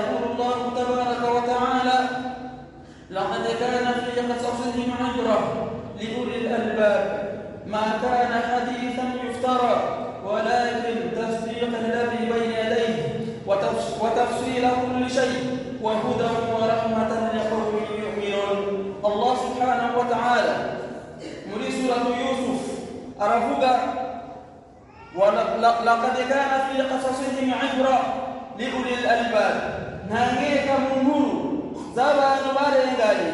فيقول الله تبارك وتعالى لقد كان في قصصهم عبرة لأولي الألباب ما كان حديثا يفترى ولكن تصديق الذي بين يديه وتفصيل كل شيء وهدى ورحمة لقوم يؤمنون. الله سبحانه وتعالى muri suratu Yusuf aravuga ولقد كان في قصصهم عبرة لأولي الألباب. Ntangeka mu nkuru z'abantu barenganye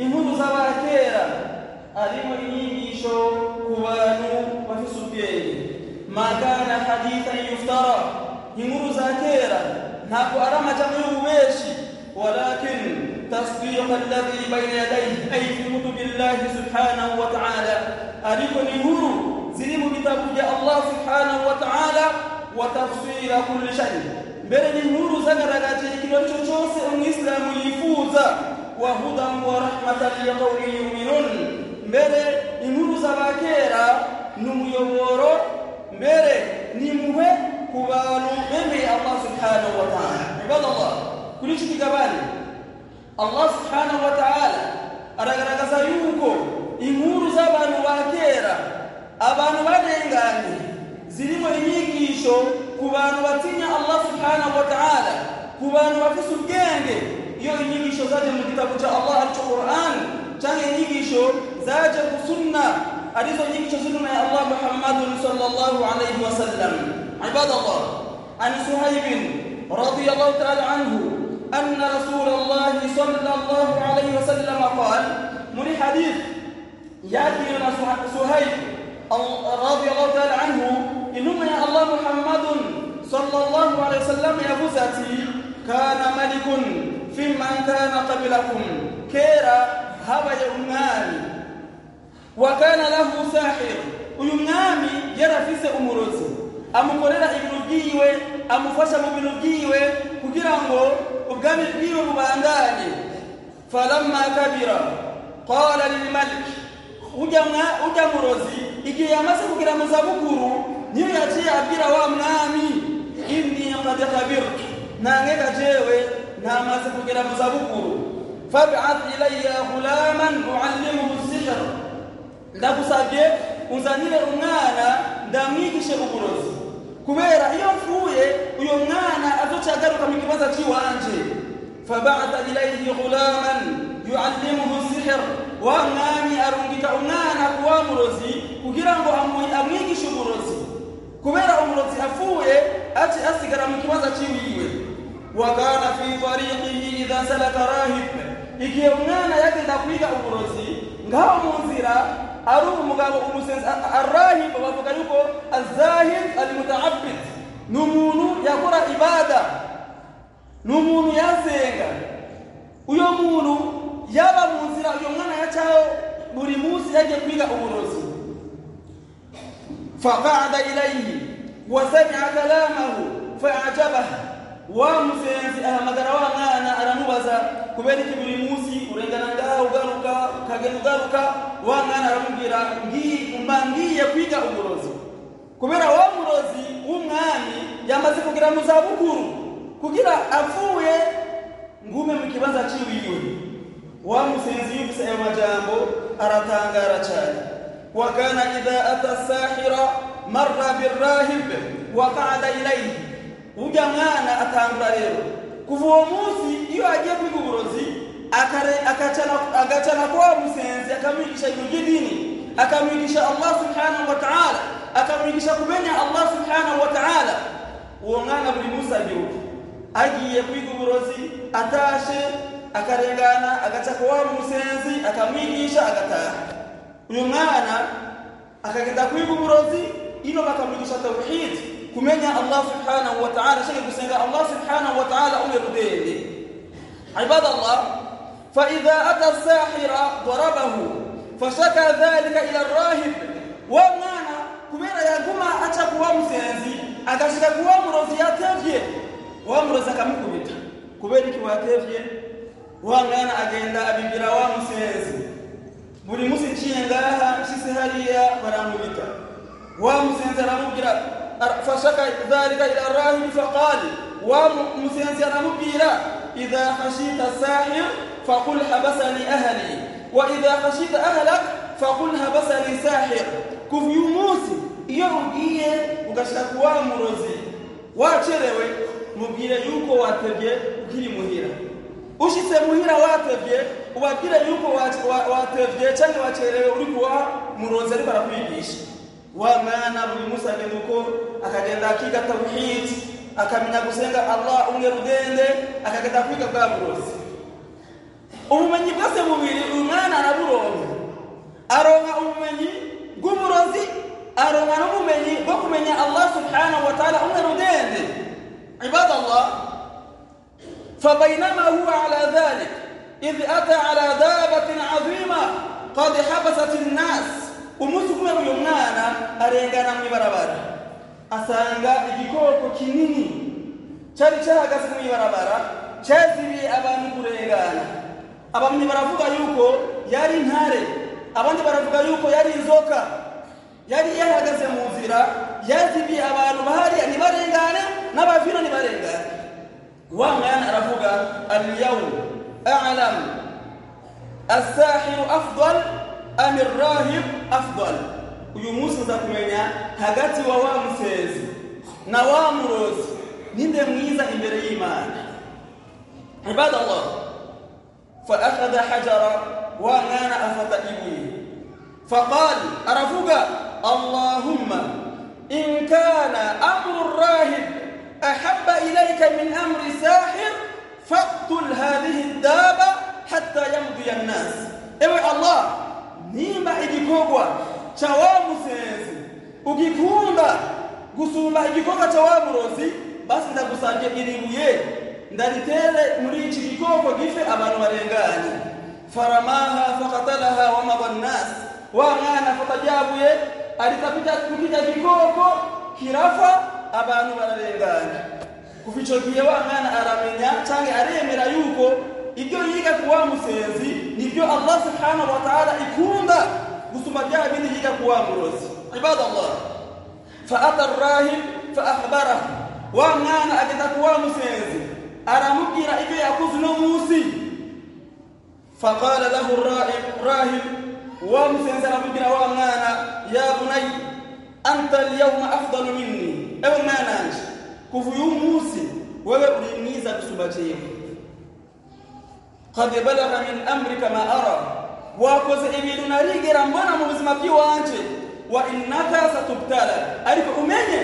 inkuru z'abakera harimo inyigisho ku bantu bafise ubwenge ma kana hadithan yuftara inkuru za kera ntabwo ari amajambo y'ububeshi walakin تصديق الذي بين يديه أي في كتب الله سبحانه وتعالى أريكم نهuru ziri mu bitabu bya Allah subhanahu wa ta'ala mbere ni inkuru zagaragaje cyo cyose umwisilamu yifuza wa hudan wa rahmatan liqawmin yu'minun. Mbere inkuru z'abakera ni umuyoboro mbere ni impuhwe ku bantu bemeye Allah subhanahu wa ta'ala. Ibadallah kuri iki kigabane Allah subhanahu wa ta'ala aragaragaza yuko inkuru z'abantu ba kera abantu barenganye zirimo inyigisho ku bantu batinya Allah subhanahu wa ta'ala ku bantu bafise ubwenge iyo inyigisho zaje mu gitabo cya Allah aricyo Quran cyangwa inyigisho zaje ku sunna arizo nyigisho z'intumwa ya Allah Muhammadun sallallahu alayhi wa sallam ibadallah an Suhaib radiyallahu ta'ala anhu أن رسول الله صلى الله عليه وسلم قال من حديث يأتي سهيل رضي الله تعالى عنه إنما يا الله محمد صلى الله عليه وسلم يا بزتي كان ملك في من كان قبلكم كيرا هبا يمنامي وكان له ساحر uyumwami yarafise umurozi amukorera ibintu byiwe amufasha mu bintu byiwe kugira ngo ubwami bwiwe bubandanye falamma kabira qala lilmalik ujya murozi igihe yamaze kugira mu zabukuru inni qad kabirtu nangeka jewe namaze kugira mu zabukuru fab'ath ilayya ghulaman uallimuhu sihr ndagusabye unzanire umwana ndamwigishe uburozi kubera iyo mfuye uyo mwana azoca agaruka mu kibazo cy'iwanje fabata ilayhi ghulaman yuallimuhu sihr wa mwami arungika umwana kuwa murozi kugira ngo amwigishe uburozi kubera umurozi apfuye ati asigara mu kibazo cy'iwiwe wa kana fi tariqihi idha salaka rahib. Igihe umwana yagenda kwiga uburozi ngaho mu nzira ari umugabo umusenzi arahib bavuga yuko azahid almutaabbid. Ni umuntu yakora ibada. Ni umuntu yasenga uyo muntu yaba mu nzira uyo mwana yacaho buri munsi yagiye kwiga uburozi faqada ilayhi wa sami'a kalamahu fa'ajabaha wa musenzi ahamagara wa mwana aramubaza kubera iki buri munsi urengana ngaha ugaruka ukagenda ugaruka wa mwana aramubwira ngi mba ngiye kwiga uburozi kubera wa murozi w'umwami yamaze kugira mu zabukuru kugira apfuye ngume mu kibanza ciwiwe wa musenzi yumvise ayo majambo aratangara cyane idha ata sahira marra birrahib wa qa'ada ilayhi. Ujya atangura rero kuva uwo iyo agiye kwiga uburozi agacana kwa wa musenzi akamwigisha ibintu by'idini akamwigisha allah subhanahu wa ta'ala. Akamwigisha kumenya allah subhanahu wa ta'ala. Uwo mwana buri munsi agiruka agiye kwiga uburozi atashe akarengana agaca kwa wa musenzi akamwigisha agataha uyu mwana akagenda kwiga uburozi ino bakamwigisha tawhid kumenya allah subhanahu wa ta'ala. Shaka gusenga allah subhanahu wa ta'ala ule rudende. عباد الله فإذا أتى الساحر ضربه فشكى ذلك إلى الراهب ومعنى كبيرا يقوم أتى كوا مسينزي أكاشك كوا مروزي يتفيه ومروزي كمكبتا كبيرا كوا يتفيه ومعنى أجenda أبيبرا ومسينزي buri munsi nciye ngaha nshyize hariya baramubita wa musenzi aramubwira fashaka dhalika ila rahibi faqali wa musenzi aramubwira idha khashita sahir faqul habasani ahli wa idha khashita ahlak faqul habasani sahir kuva uyu munsi iyo ugiye ugashika kuwa murozi wacerewe mubwire yuko watebye ukiri muhira ushitse muhira watevye ubabwire yuko watevye cyangwa wakerewe uri kuwa muronzi ariko arakwigisha. Wa mwana buri musa ni uko akagenda akiga tauhid akamenya gusenga allah umwe rugende akagenda kwiga bwa murozi ubumenyi bwose bubiri uyu mwana araburonka aronka ubumenyi bw'umurozi aronka n'ubumenyi bwo kumenya allah subhanahu wa ta'ala umwe rugende. Ibadallah fabainama huwa ala dhalika إذ أتى على دابة عظيمة قد حبست الناس umunsi umwe uyu mwana arengana mu ibarabara asanga igikoko kinini cyari cyahagaze mu ibarabara cyazibiye abantu kurengana abamwe baravuga yuko yari intare abandi baravuga yuko yari inzoka yari yahagaze mu nzira yazibiye abantu bahariya ntibarengane n'abavino ntibarengane wa mwana aravuga alyawm أعلم. الساحر أفضل أم الراهب أفضل؟ ويموس تكمنيا هجاتي ووام سيز نوام روز نيند ميزة إمير عباد الله فأخذ حجرا وغان أفت فقال أرفوك؟ اللهم إن كان أمر الراهب أحب إليك من أمر ساحر faqtul hadhihi daba hatta yamdi an-nas. Ewe allah nimba ikikogwa cha wa ukikunda gusumba igikorwa cha wa basi basi ndagusangiye iribuye ndaritere muri iki gikoko gife abantu barenganye faramaha faqatalaha wa madannas wa mwana fatajabuye alitapita kukija gikoko kirafa abantu bararenganye kuva icyo wa mwana aramenya cyangwa aremera yuko ibyo yiga ku wa musenzi nibyo allah subhanahu wa ta'ala ikunda gusuma bya bindi yiga ku wa murozi ibadallah fa arrahib fa akhbarahu wa mwana agenda ku wa musenzi aramubwira ibyo yakoze uno munsi faqala lahu rahib wa musenzi aramubwira wa mwana ya bunayi anta alyawma afdalu minni ewe mwananje kuva uyu munsi wewe uri mwiza gusumba jewe qad balagha min amrika ma ara wakoze ibintu narigera mbona mu buzima bw'iwanje wa innaka satubtala ariko umenye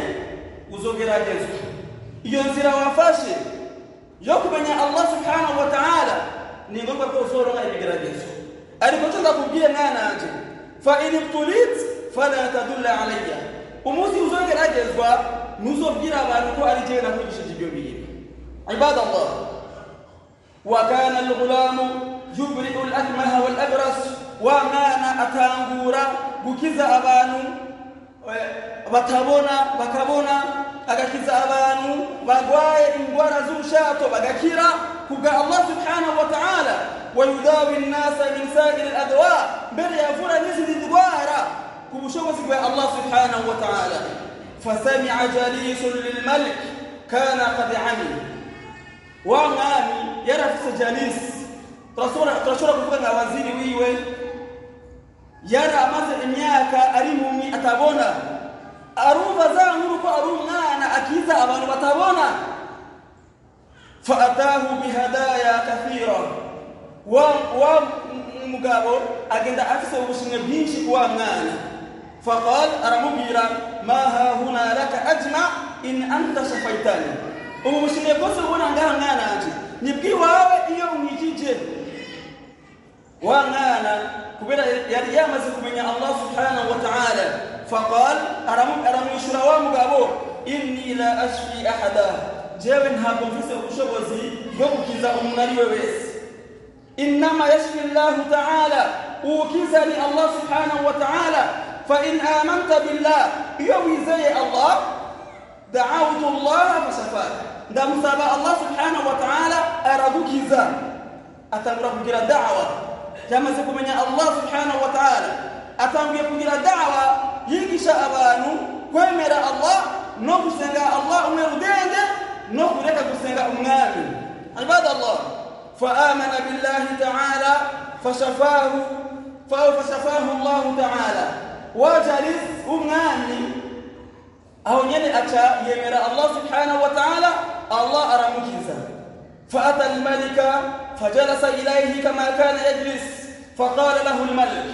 uzogeragezwa iyo nzira wafashe yo kumenya allah subhanahu wa ta'ala ni ngombwa ko uzoronka ibigeragezo ariko cyo ndakubwiye mwananje fa in ibtulit fala tadulla alayya umunsi uzogeragezwa نزوجيرا بانكو على جينا في جيشي عباد الله وكان الغلام يبرئ الأكمه والأبرص وما أتانغورا بكيزا أبانو بكابونا بكابونا أكيزا أبانو بغواي إنغوارا زوشاتو بغاكيرا كوكا الله سبحانه وتعالى. ويداوي الناس من سائر الأدواء بل يفور نزل الدوارة كوكا الله سبحانه وتعالى. فسمع جليس للملك كان قد عمي. وعمان يرف جليس. ترسورة ترسورة بفضل وزير ويوي يرى مثل إمياك أريمومي أتابونا أروم بزان نورك أروم نانا أكيزا أبان بطابونا فأتاه بهدايا كثيرة. ومقابل أجند أفسه وشنبينش وعمان أروم فقال أرى مبيرا ما ها هنا لك أجمع إن أنت سفيتاني ومسلم يقول سبونا نغانا نغانا أجي. نبكي واوة إيو نجي جي. وانغانا كبيرا يريا يعني مزيك من الله سبحانه وتعالى. فقال أرمو أرمو يشروا مقابو. إني لا أشفي أحدا. جاوين هاكم في سبو شبوزي بقو كيزا أمناري ويس إنما يشفي الله تعالى. وكيزا لي الله سبحانه وتعالى. فإن آمنت بالله يومي زي الله دعوت الله فسفاك ده مصابة الله سبحانه وتعالى أرادوك زا أتمره كلا دعوة كما سيكون من الله سبحانه وتعالى. أتمره كلا دعوة يجي شأبانه. كمرة الله؟ نفس سنجا الله أمير دينجا نفس لك سنجا أمير عباد الله فآمن بالله تعالى فشفاه فهو فشفاه الله تعالى. وجلس umwami aho nyene aca yemera Allah subhanahu wa ta'ala Allah aramukiza فأتى الملك فجلس إليه كما كان يجلس فقال له الملك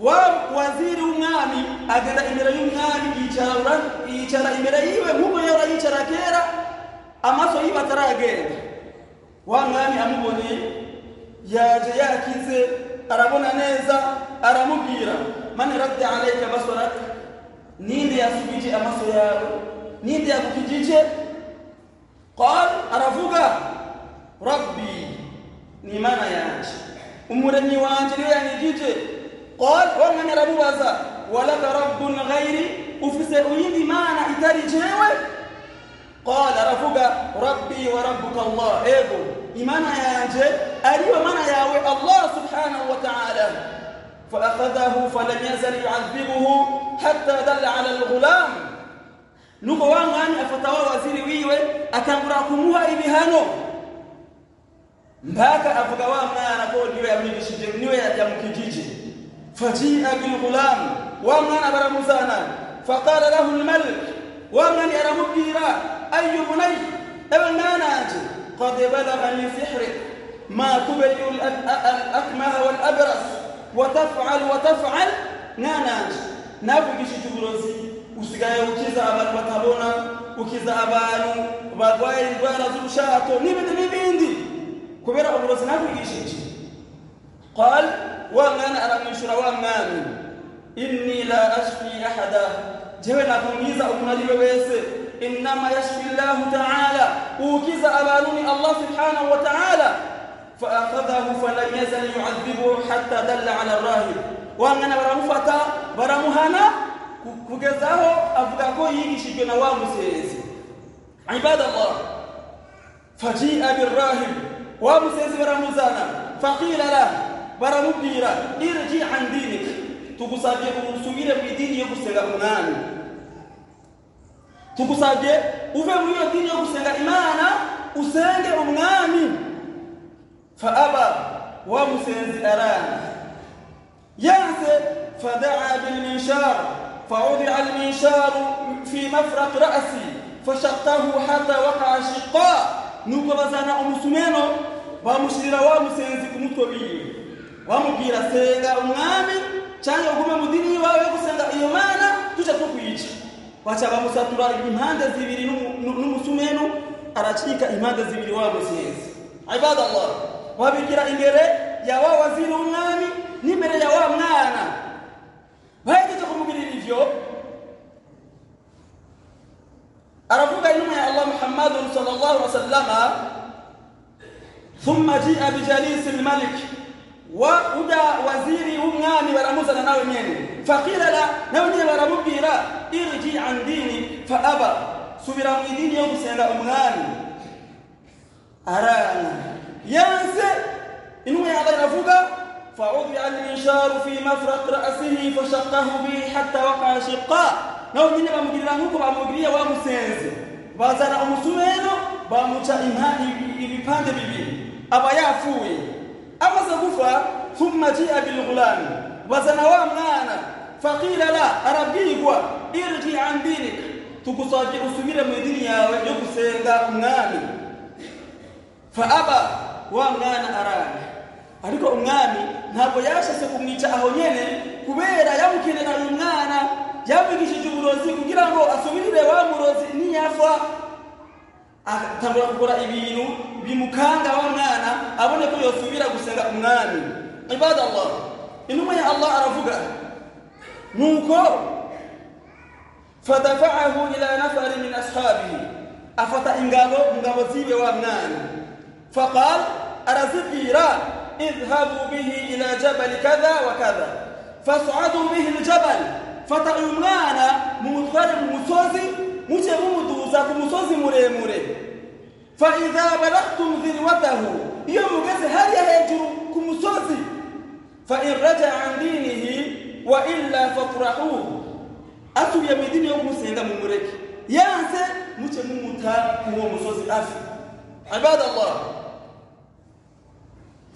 ووزير umwami agenda imbere y'umwami yicara yicara imbere yiwe nk'uko yora yicara kera amaso yiwe ataragenda wa mwami amubonye yaje yakize arabona neza aramubwira من رد عليك بصرك؟ نيدي يا سبيجي أمسو يا نيدي يا بكيجيجي قال أرفوك ربي نمانا يا أنت أمورني وأنت لي يعني جيجي. قال وأنا من ربو بازا. ولك رب غيري. وفي ما أنا إتاري جيوي قال رفوك ربي وربك الله. إيه إيمانا يا أنجي أريو مانا يا الله سبحانه وتعالى. فأخذه فلم يزل يعذبه حتى دل على الغلام. نوكو وانغان أفتوى وزيري ويوي أكام راكموها إبهانو مباكا أفقوا ما نقول نيوي أبني بشجر نيوي يا مكيجيجي فجيء بالغلام. وانغان برمزانا فقال له الملك وانغان أرمكيرا أي بني؟ أبن مانا قد بلغني سحرك. ما تبدو الأكمه والأبرص. وتفعل وتفعل. نانا. نافو كيشي تقولوزي وسجاي وكيزا أبان بطابونا وكيزا أبان وبادواي ربوانا زلو شاعتو نبدا نبيندي كبيرا أبروزي نافو كيشي قال وامان أنا من شروان مامن إني لا أشفي أحدا. جهنا كميزة أبنا لي بويس إنما يشفي الله تعالى. وكيزا أبانوني الله سبحانه وتعالى. فأخذه فلم يزل يعذبه حتى دل على الراهب. وأنا برمفتا برمهنا كجزاه أفقاكو يجي نوام سيسي عباد الله فجيء بالراهب. ومسيسي برمزانا فقيل له برمبيرا ارجع عن دينك. تقصابي بمسوير في دين يقصد أمامي tugusabye uve muri iyo dini yo gusenga imana usenge umwami فأبى ومسيز أران ينزل فدعا بالمنشار فوضع المنشار في مفرق رأسي فشقته حتى وقع شقاء. نقرا زنا ومسمينا ومشيرا ومسيز كمتوبي ومبيرا سيدا ومامي شان يقوم مديني ويقوم سيدا يومانا تشتوك يجي wacha bamusatura impande zibiri n'umusumenu aracika impande zibiri wa musinzi ibada wabigira imbere ya wa waziri w'umwami n'imbere ya wa mwana bahejeje kumubwirira ivyo aravuga intumwa ya allah muhammadun sallallahu alaihi wasallama thumma jia bijalisi lmalik wa uja waziri w'umwami baramuzana nawe nyene faqila la nawe nyene baramubwira irji an dini fa aba subira mu idini yo gusenga umwami aranga ينسي. إنه هذا نفوقا فعوض الإنشار في مفرق رأسه فشقه به حتى وقع شقاء نو نعم، دينا ما مجري لهوك ما مجري وما مسنس بازار أمسومينو بامتشا إنها يبيبان أبا يعفوي أما سبوفا ثم جاء بالغلام. وزنوا مانا فقيل لا أربيك إرجي عن دينك. تكساجي أسمير مدينيا ويكسر دار مانا فأبا wa mwana aranga ariko umwami ntabwo yashase kumwica aho nyene kubera yamukenera uyu mwana yamwigishije uburozi kugira ngo asubirire wa murozi niyafa atangura gukora ibintu bimukanga wa mwana abone ko yosubira gusenga umwami. Ibadallah. Intumwa ya allah aravuga nuko fadafa'ahu ila nafari min ashabihi. Afata ingabo ngabo ziwe wa mwana فقال أرزفيرا اذهبوا به إلى جبل كذا وكذا. فصعدوا به الجبل فتعمانا مغفر المسوز مجمود ذات مسوز مري مري فإذا بلغتم ذروته يوم قزي هل يهجر كمسوز فإن رجع عن دينه وإلا فطرعوه أتو يمدين يوم سيدا ممريك يانسي مجمود ذات مسوز أفر عباد الله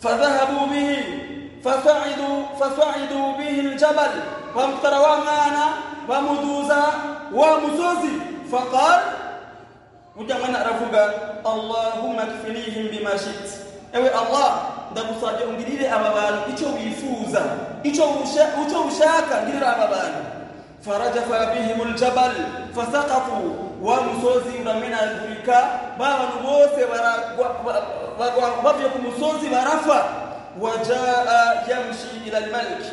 فذهبوا به فصعدوا فصعدوا به الجبل وامطر ومانا ومدوزا ومسوزي فقال وجمعنا رفوقا اللهم اكفنيهم بما شئت ewe allah ndagusabye ungirire aba bantu icyo bifuza icyo ushaka ngirira aba bantu farajafa bihim aljabal fasaqatu wa musozi uramenagurika ba bantu bose bavuye ku musozi barafa wajaa yamshi ila almalik.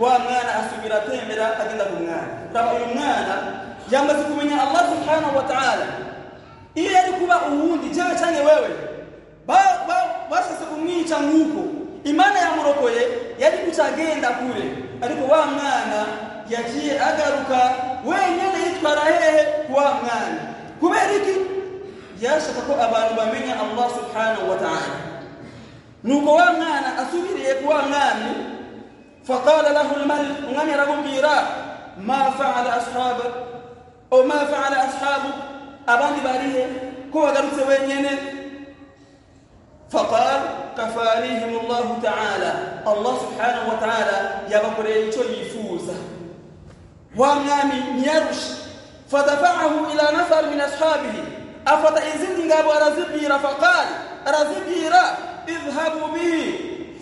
Wa mwana asubira atembera agenda ku mwana. Uyu mwana yamaze kumenya allah subhanahu wa ta'ala. Iyo yari kuba uwundi jewe canke wewe. Bashase kumwica nk'uko imana yamurokoye yari kucagenda kure. Ariko wa mwana yagiye agaruka wenyine yitwara hehe wa mwana kubera iki yashaka ko abantu bamenya allah subhanahu wa ta'ala nuko wa mwana asubiriye ku wa mwami faqala lahu almalik umwami aramubwira ma faala ashabu o ma faala ashabu abandi barihe ko wagarutse wenyine فقال كفانيهم الله تعالى الله سبحانه وتعالى يبقري icyo yifuza وامامي نيرش فدفعه إلى نفر من أصحابه. افتئذن غاب ارزبي فقال ارزبي را اذهبوا به.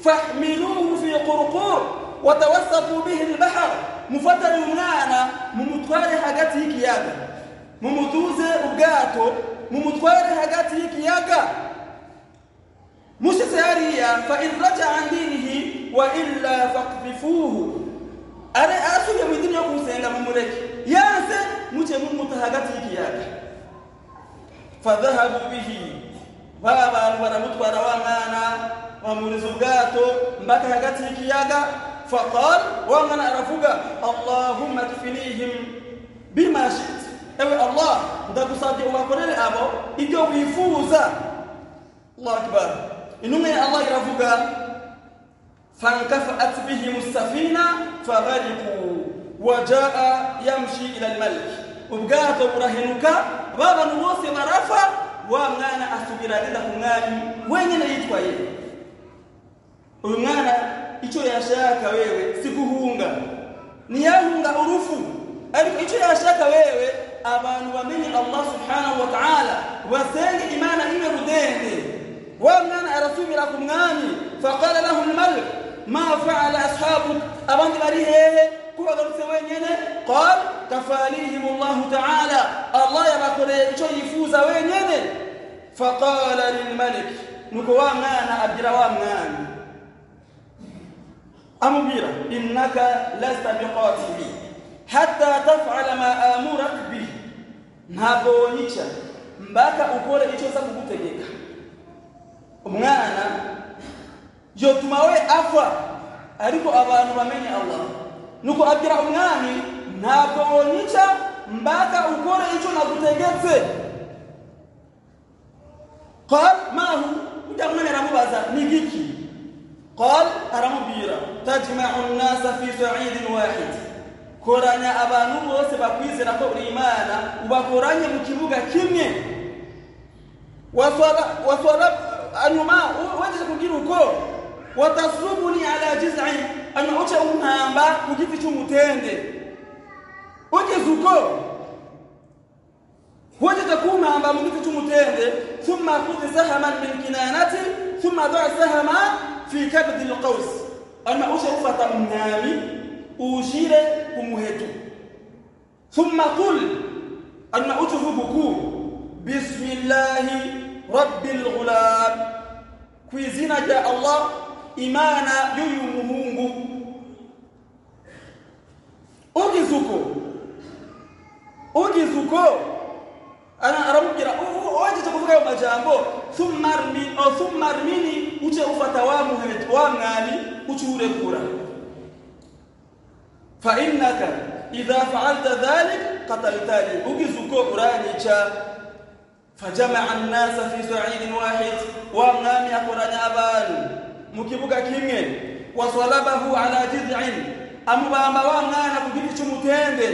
فاحملوه في قرقور. وتوسطوا به البحر. مفتر منانا ممتوار حاجات هيك يابا ممتوز اوغاتو ممتوار حاجات هيك مش سياريا فإن رجع عن دينه وإلا فاقذفوه. Are asubiye mu idini yo kusenga mumureke yanse muce mumuta hagati y'ikiyaga fadhahabu bihi ba bantu baramutwara wa mwana bamuriza ubwato mpaka hagati y'ikiyaga faqal wa mwana aravuga allahumma kfinihim bima shit ewe allah ndagusabye ubakorere abo ibyo wifuza allah akbar intumwa ya allah iravuga فانكفأت بهم السفينة فغرقوا وجاء يمشي إلى الملك. وبقات برهنك بابا نوصي مرافا ومنانا أستبرا لله مالي وين نيتوا إيه ومنانا يا يشاك ويوي. سكوهونغا نياهونغا أروفو أريك إيشو يشاك ويوي. أبان نوامين الله سبحانه وتعالى. وسيني إيمانا إيمان رديني ومنانا أرسومي لكم مالي فقال لهم الملك ما فعل أصحابك أبنت أريه كو أدرت وين يني قال كفاليهم الله تعالى. الله يبقى ليه يفوز وين يني فقال للملك نكوام نانا أبيروام نانا أمبيرا إنك لست بقاتلي حتى تفعل ما آمرك به. نابونيشا مباكا أقول إيشو سبب تجيك yotuma we apfa ariko abantu bamenye allah. Nuko abwira umwami ntabwo wonyica mbaka ukore icyo nagutegetse. Qal mahu? Ujya mwana aramubaza ni giki? Qal aramubwira tajma'u nnasa fi sa'idin wahid. Koranya abantu bose bakwizera ko uri imana ubakoranye mu kibuga kimwe. Waswala anyuma waje kugira uko? Watasubuni ala jiz'in anyuma uce untamba ku giti cy'umutende ugeze uko wajeze kuntamba mu giti cy'umutende thumma khudh sahaman min kinanati thumma da' sahama fi kabdi alqaws anyuma uce ufata umwami ushire ku muheto thumma qul anyuma uce uvuga uku bismillahi rabbil ghulam ku izina rya allah imana y'uyu muhungu ugize uko ugize uko aramubwira wagize kuvuga ayo majambo thumma armini uce ufata wa muheto wa mwami uce urekura fa innaka idha fa'alta dhalik qataltani ugize uko uranyica فجمع الناس في سعيد واحد وامام يقرن ابان مكبوكا كيمwe وصلبه على جذع amubamba wa mwana ku giti cy'umutende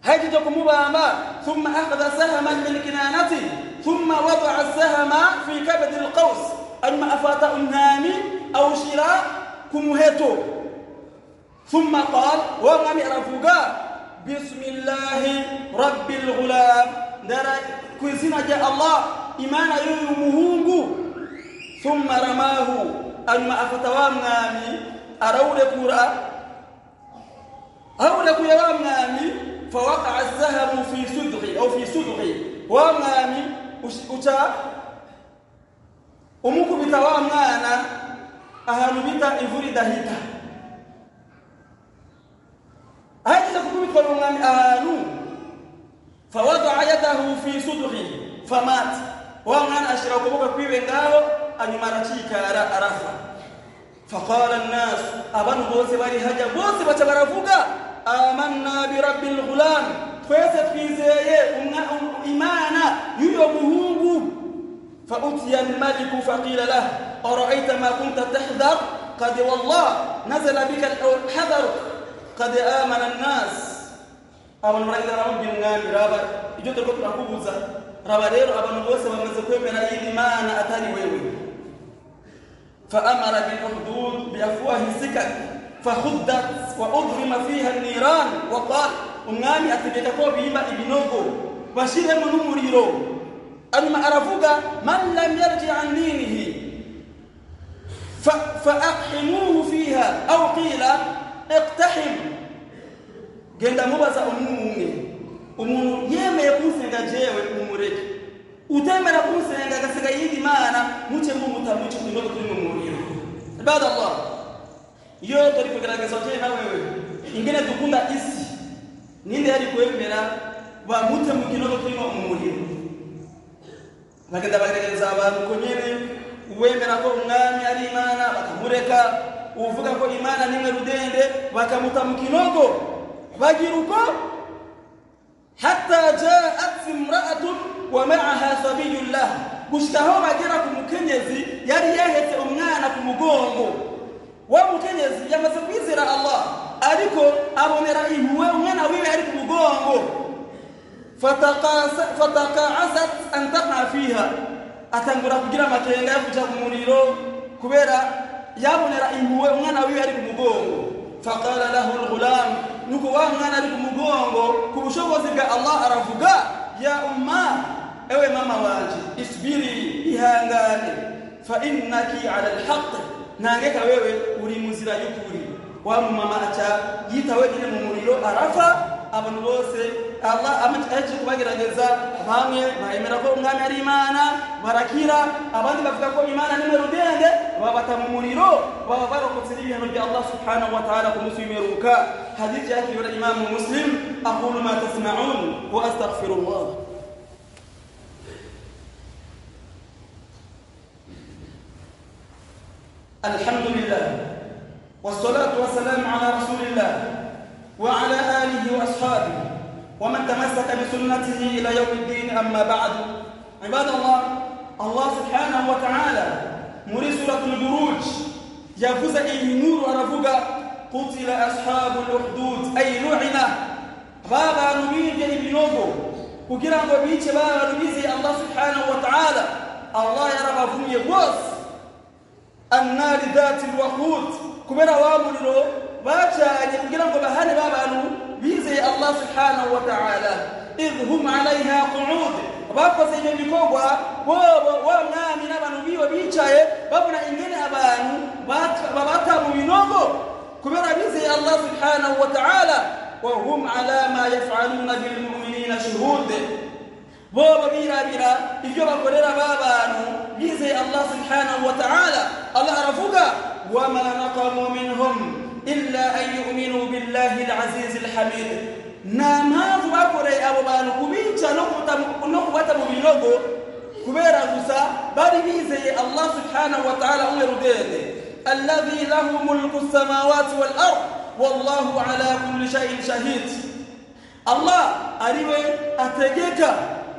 hajije kumubamba thumma akhadha sahaman min kinanati thumma wada'a sahama fi kabd alqaws amma afata umnami aw shira kumuheto thumma qala wa ngami arafuga bismillahi rabbil ghulam ndara ku izina rya allah imana y'uyu ثم رماه أنما أفتوى مغامي أرول كورا أرول كورا مغامي فوقع الزهر في صدغي أو في صدغي. ومغامي أتا أمك بتوى مغانا أهل بيتا إفري دهيتا. أهل بيتا إفري دهيتا فوضع يده في صدغي. فمات. وأنا أشرب بوكا في بيتاو anyuma aracikara arafa faqala an-nas abantu bose bari hajya bose baca baravuga amanna bi rabbil ghulam twese twizeye imana y'uyo muhungu فأتي الملك فقيل له أرأيت ما كنت تحذر قد والله نزل بك الحذر قد آمن الناس abantu baragira baramubwira umwami raba ibyo turiko turakubuza raba rero abantu bose bamaze kwemera imana atari wewe فأمر بالأخدود بأفواه سكت فخدت وأظلم فيها النيران وقال أمامي أتجدكو بهما إبنوكو وشير من مريرو أنما أرفوك من لم يرجع عن دينه فأقحموه فيها أو قيل اقتحم. جندا مبزا أمومي أمومي يما يكون في جاوة أموريكي utemera kunsenga agasiga yindi mana muce mumuta muce kunogo turi mu muriro ibadallah. Iyo turi kugerageza je na wewe ingene dukunda isi ninde yari kwemera bamute mu kinogo turimo mu muriro bagenda bagerageza abantu ko nyene uwemera ko umwami ari imana bakamureka uvuga ko imana nimwe rudende bakamuta mu kinogo. Bagira uko? Hatta jaat imra'atun wa ma'aha sabiyun lah gushika aho bagera ku mukenyezi yari yahetse umwana ku mugongo. Wa mukenyezi yamaze kwizera allah ariko abonera impuwe umwana wiwe ari ku mugongo. Fataqa'asat an taqa fiha. Atangura kugira amakenga yo kuja ku muriro kubera yabonera impuwe umwana wiwe ari ku mugongo. Faqala lahu alghulam nuko wa mwana ari ku mugongo ku bushobozi bwa Allah aravuga ya umma ewe mama waje isbiri ihangane. Fa innaki ala alhaq nangeka wewe uri muzira y'ukuri wa mama acha yitawe ine mu muriro arafa abantu bose allah ahejeje kubagerageza bamwe baremera ko umwami ari imana barakira abandi bavuga ko imana nimwe rudende babata mu muriro baba barokotse n'ibihano bya allah subhanahu wa ta'ala ku munsi w'imperuka hadithi yakiriwe na imamu muslim aqulu ma tasma'un wa astaghfirullah الحمد لله والصلاة والسلام على رسول الله وعلى آله وأصحابه ومن تمسك بسنته إلى يوم الدين. أما بعد عباد الله الله سبحانه وتعالى مرسلة البروج. يفوز أي نور أرفق قتل أصحاب الأخدود أي لعنة بابا نبيج ابن إيه نوبو وكنا نبيج بابا نبيزي إيه الله سبحانه وتعالى. الله يرغب فمي بوس النار ذات الوقود. كبيرا وامر له kugira ngo bahane ba bantu bizeye allah subhanahu wa ta'ala idh hum alaiha qu'ud bakoze ibyo bikorwa bobo wa mwami n'abantu biwe bicaye babona ingene abantu babata mu binogo kubera bizeye allah subhanahu wa ta'ala wa hum ala ma yaf'aluna bil mu'minina shuhud bobo birabira ibyo bakorera ba bantu bizeye allah subhanahu wa ta'ala allah aravuga wama naqamu minhum إلا أن يؤمنوا بالله العزيز الحميد. نعم نماز وقرأ أبو بان كمين شنو كنو وتم بلوغو كبيرا غسا بل الله سبحانه وتعالى أمر ديه الذي له ملك السماوات والأرض. والله على كل شيء شهيد. الله أريد أتجيك.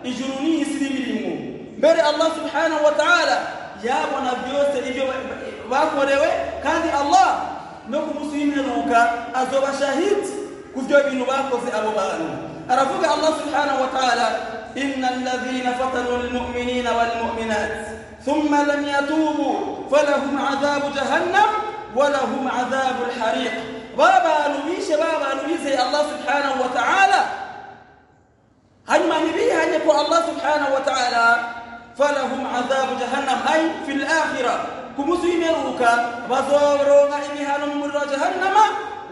إجروني إسلم لهم بري الله سبحانه وتعالى. يا ابو نبيوس إجو وقرأ كان الله no ku munsi w'imperuka azoba shahidi kuvyo bintu bakoze abo bantu aravuga allah subhanahu wa ta'ala inna alladhina fatanu almu'minina walmu'minat thumma lam yatubu falahum adhabu jahannam walahum adhabu alhariq babantu bishe babantu bizeye allah subhanahu wa ta'ala hanyuma ntibihanye ko allah subhanahu wa ta'ala falahum adhabu jahannam ay fi alakhirah كموسي مروكا بزورونا إليها نمر جهنم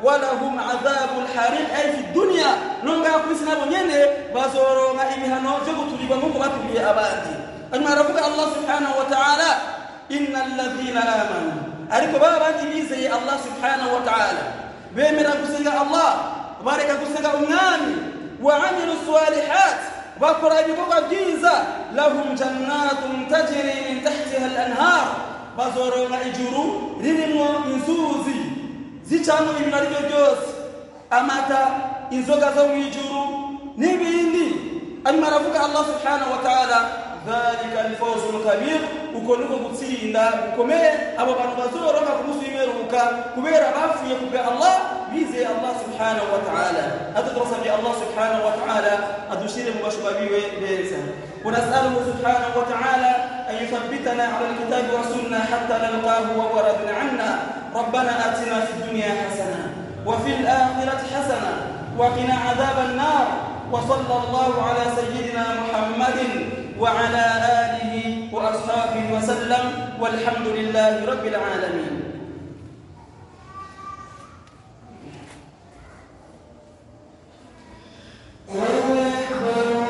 ولهم عذاب الحريق أي في الدنيا نونغا كويسنا بنيانة بزورونا إليها نوجه تريبا مقبا تريبا أبادي أما رفض الله سبحانه وتعالى إن الذين آمنوا أريك بابا إليزي الله سبحانه وتعالى بأمر كسيغا الله وبارك كسيغا أمامي وعمل الصالحات وقرأ بقوة جيزة لهم جنات تجري من تحتها الأنهار bazoronka ijuru ririmwo inzuzi zicamo ibintu ari byo byose amata inzoga zo mu ijuru n'ibindi hanyuma aravuga allah subhanahu wa ta'ala dhalika alfawzu lkabir uko niko gutsinda gukomeye abo bantu bazoronka ku munsi w'imperuka kubera bapfuye kubwa allah bizeye allah subhanahu wa ta'ala aduturasabye allah subhanahu wa ta'ala adushire mu bashuba biwe beza ونسأله سبحانه وتعالى أن يثبتنا على الكتاب والسنة حتى نلقاه وورثنا عنا. ربنا آتنا في الدنيا حسنة وفي الآخرة حسنة وقنا عذاب النار. وصلى الله على سيدنا محمد وعلى آله وأصحابه وسلم. والحمد لله رب العالمين. الله أكبر